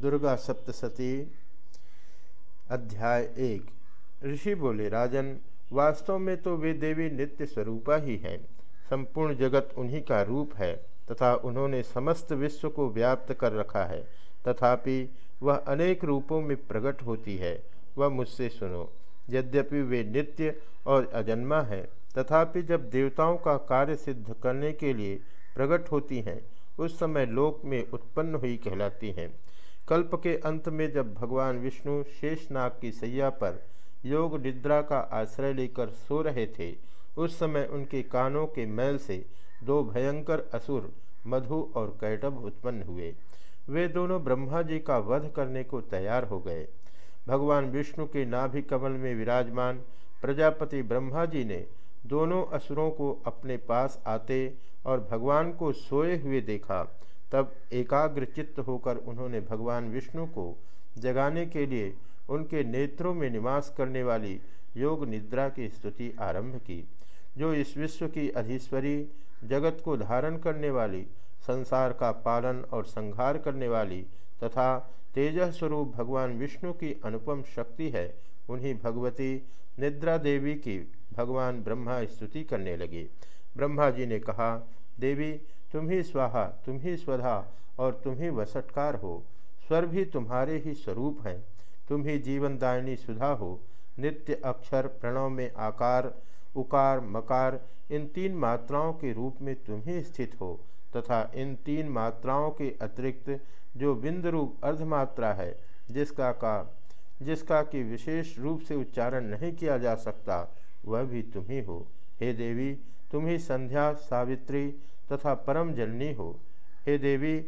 दुर्गा सप्तशती अध्याय एक। ऋषि बोले, राजन, वास्तव में तो वे देवी नित्य स्वरूपा ही हैं। संपूर्ण जगत उन्हीं का रूप है, तथा उन्होंने समस्त विश्व को व्याप्त कर रखा है। तथापि वह अनेक रूपों में प्रकट होती है। वह मुझसे सुनो, यद्यपि वे नित्य और अजन्मा है, तथापि जब देवताओं का कार्य सिद्ध करने के लिए प्रकट होती हैं, उस समय लोक में उत्पन्न हुई कहलाती हैं। कल्प के अंत में जब भगवान विष्णु शेषनाग की सैया पर योग निद्रा का आश्रय लेकर सो रहे थे, उस समय उनके कानों के मैल से दो भयंकर असुर, मधु और कैटभ उत्पन्न हुए। वे दोनों ब्रह्मा जी का वध करने को तैयार हो गए। भगवान विष्णु के नाभि कमल में विराजमान प्रजापति ब्रह्मा जी ने दोनों असुरों को अपने पास आते और भगवान को सोए हुए देखा। तब एकाग्र चित्त होकर उन्होंने भगवान विष्णु को जगाने के लिए उनके नेत्रों में निवास करने वाली योग निद्रा की स्तुति आरंभ की, जो इस विश्व की अधीश्वरी, जगत को धारण करने वाली, संसार का पालन और संहार करने वाली तथा तेज स्वरूप भगवान विष्णु की अनुपम शक्ति है, उन्हीं भगवती निद्रा देवी की भगवान ब्रह्मा स्तुति करने लगे। ब्रह्मा जी ने कहा, देवी तुम ही स्वाहा, तुम ही स्वधा, और तुम ही वसटकार हो। स्वर भी तुम्हारे ही स्वरूप हैं। तुम ही जीवनदायिनी सुधा हो। नित्य अक्षर, प्रणव में आकार, उकार, मकार, इन तीन मात्राओं के रूप में तुम ही स्थित हो, तथा इन तीन मात्राओं के अतिरिक्त जो बिंद रूप अर्धमात्रा है, जिसका का, जिसका कि विशेष रूप से उच्चारण नहीं किया जा सकता, वह भी तुम ही हो। हे देवी तुम ही संध्या सावित्री तथा परम जननी हो। हे देवी,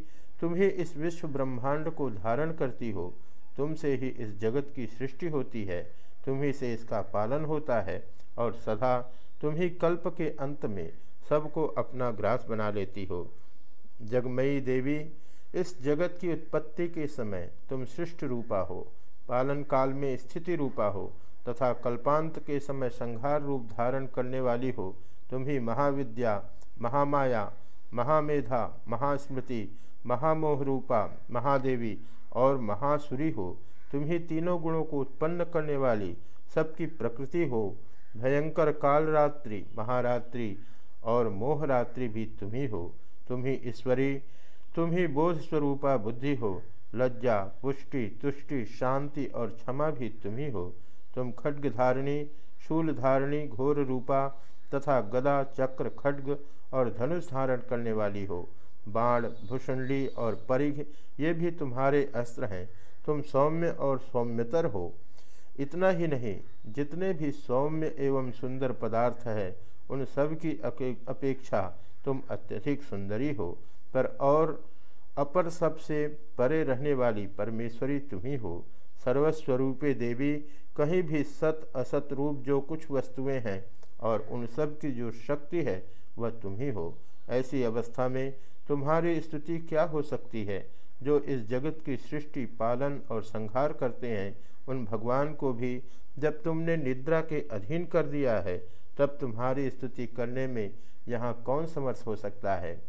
तुम ही इस विश्व ब्रह्मांड को धारण करती हो। तुमसे ही इस जगत की सृष्टि होती है। तुम ही से इसका पालन होता है और सदा तुम ही कल्प के अंत में सबको अपना ग्रास बना लेती हो। जगमयी देवी, इस जगत की उत्पत्ति के समय तुम सृष्ट रूपा हो, पालन काल में स्थिति रूपा हो, तथा कल्पांत के समय संहार रूप धारण करने वाली हो। तुम ही महाविद्या, महामाया, महामेधा, महास्मृति महामोह रूपा महादेवी और महासुरी हो। तुम ही तीनों गुणों को उत्पन्न करने वाली सबकी प्रकृति हो। भयंकर कालरात्रि, महारात्रि और मोहरात्रि भी तुम ही। हो तुम ही ईश्वरी तुम ही बोध स्वरूपा बुद्धि हो। लज्जा, पुष्टि, तुष्टि, शांति और क्षमा भी तुम ही। हो तुम खड्ग धारिणी शूल धारिणी घोर रूपा तथा गदा, चक्र, खड्ग और धनुष धारण करने वाली हो। बाण, भूषणली और परिघ, ये भी तुम्हारे अस्त्र हैं। तुम सौम्य और सौम्यतर हो। इतना ही नहीं, जितने भी सौम्य एवं सुंदर पदार्थ है, उन सब की अपेक्षा तुम अत्यधिक सुंदरी हो। पर और अपर सबसे परे रहने वाली परमेश्वरी तुम्ही हो सर्वस्वरूपे देवी, कहीं भी सत असत रूप जो कुछ वस्तुएँ हैं और उन सब की जो शक्ति है, वह तुम ही हो। ऐसी अवस्था में तुम्हारी स्तुति क्या हो सकती है? जो इस जगत की सृष्टि, पालन और संहार करते हैं, उन भगवान को भी जब तुमने निद्रा के अधीन कर दिया है, तब तुम्हारी स्तुति करने में यहाँ कौन समर्थ हो सकता है?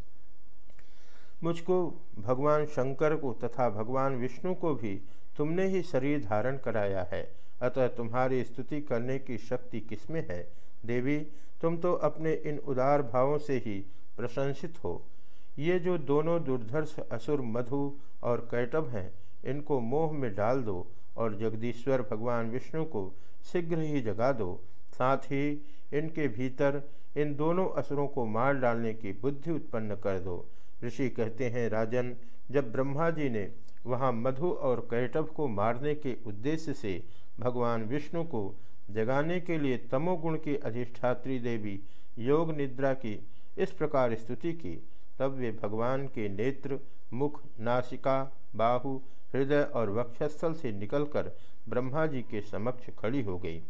मुझको भगवान शंकर को तथा भगवान विष्णु को भी तुमने ही शरीर धारण कराया है। अतः तुम्हारी स्तुति करने की शक्ति किसमें है? देवी, तुम तो अपने इन उदार भावों से ही प्रशंसित हो। ये जो दोनों दुर्धर्ष, असुर, मधु और कैटब हैं, इनको मोह में डाल दो और जगदीश्वर भगवान विष्णु को शीघ्र ही जगा दो। साथ ही इनके भीतर इन दोनों असुरों को मार डालने की बुद्धि उत्पन्न कर दो। ऋषि कहते हैं, राजन, जब ब्रह्मा जी ने वहाँ मधु और कैटव को मारने के उद्देश्य से भगवान विष्णु को जगाने के लिए तमोगुण की अधिष्ठात्री देवी योग निद्रा की इस प्रकार स्तुति की, तब वे भगवान के नेत्र, मुख, नासिका, बाहु, हृदय और वक्षस्थल से निकलकर ब्रह्मा जी के समक्ष खड़ी हो गई।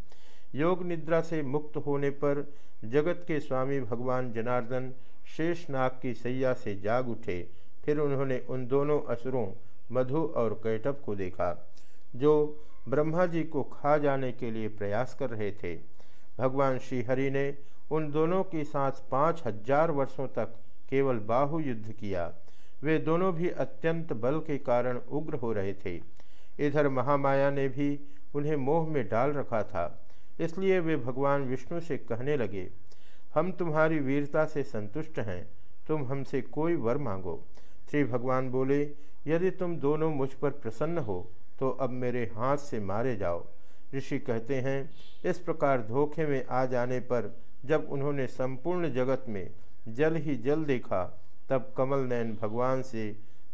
योग निद्रा से मुक्त होने पर जगत के स्वामी भगवान जनार्दन शेषनाग की सैया से जाग उठे। फिर उन्होंने उन दोनों असुरों, मधु और कैटब को देखा, जो ब्रह्मा जी को खा जाने के लिए प्रयास कर रहे थे। भगवान श्रीहरि ने उन दोनों के साथ पाँच हज़ार वर्षों तक केवल बाहु युद्ध किया। वे दोनों भी अत्यंत बल के कारण उग्र हो रहे थे। इधर महामाया ने भी उन्हें मोह में डाल रखा था। इसलिए वे भगवान विष्णु से कहने लगे, हम तुम्हारी वीरता से संतुष्ट हैं। तुम हमसे कोई वर मांगो। श्री भगवान बोले, यदि तुम दोनों मुझ पर प्रसन्न हो तो अब मेरे हाथ से मारे जाओ। ऋषि कहते हैं, इस प्रकार धोखे में आ जाने पर जब उन्होंने संपूर्ण जगत में जल ही जल देखा, तब कमल नयन भगवान से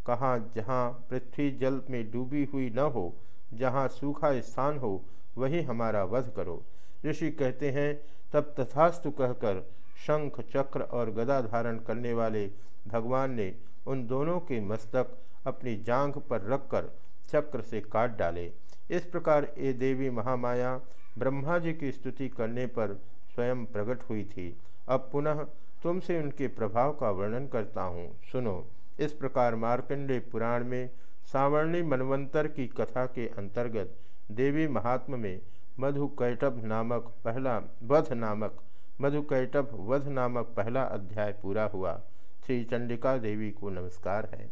कहा, जहाँ पृथ्वी जल में डूबी हुई न हो, जहाँ सूखा स्थान हो, वही हमारा वध करो। ऋषि कहते हैं, तब तथास्तु कहकर शंख, चक्र और गदा धारण करने वाले भगवान ने उन दोनों के मस्तक अपनी जांघ पर रखकर चक्र से काट डाले। इस प्रकार ये देवी महामाया ब्रह्मा जी की स्तुति करने पर स्वयं प्रकट हुई थी। अब पुनः तुमसे उनके प्रभाव का वर्णन करता हूँ। सुनो, इस प्रकार मार्कंडे पुराण में सावर्णी मनवंतर की कथा के अंतर्गत देवी महात्म में मधु कैटभ नामक पहला वध नामक मधु कैटभ वध नामक पहला अध्याय पूरा हुआ। श्री चंडिका देवी को नमस्कार है।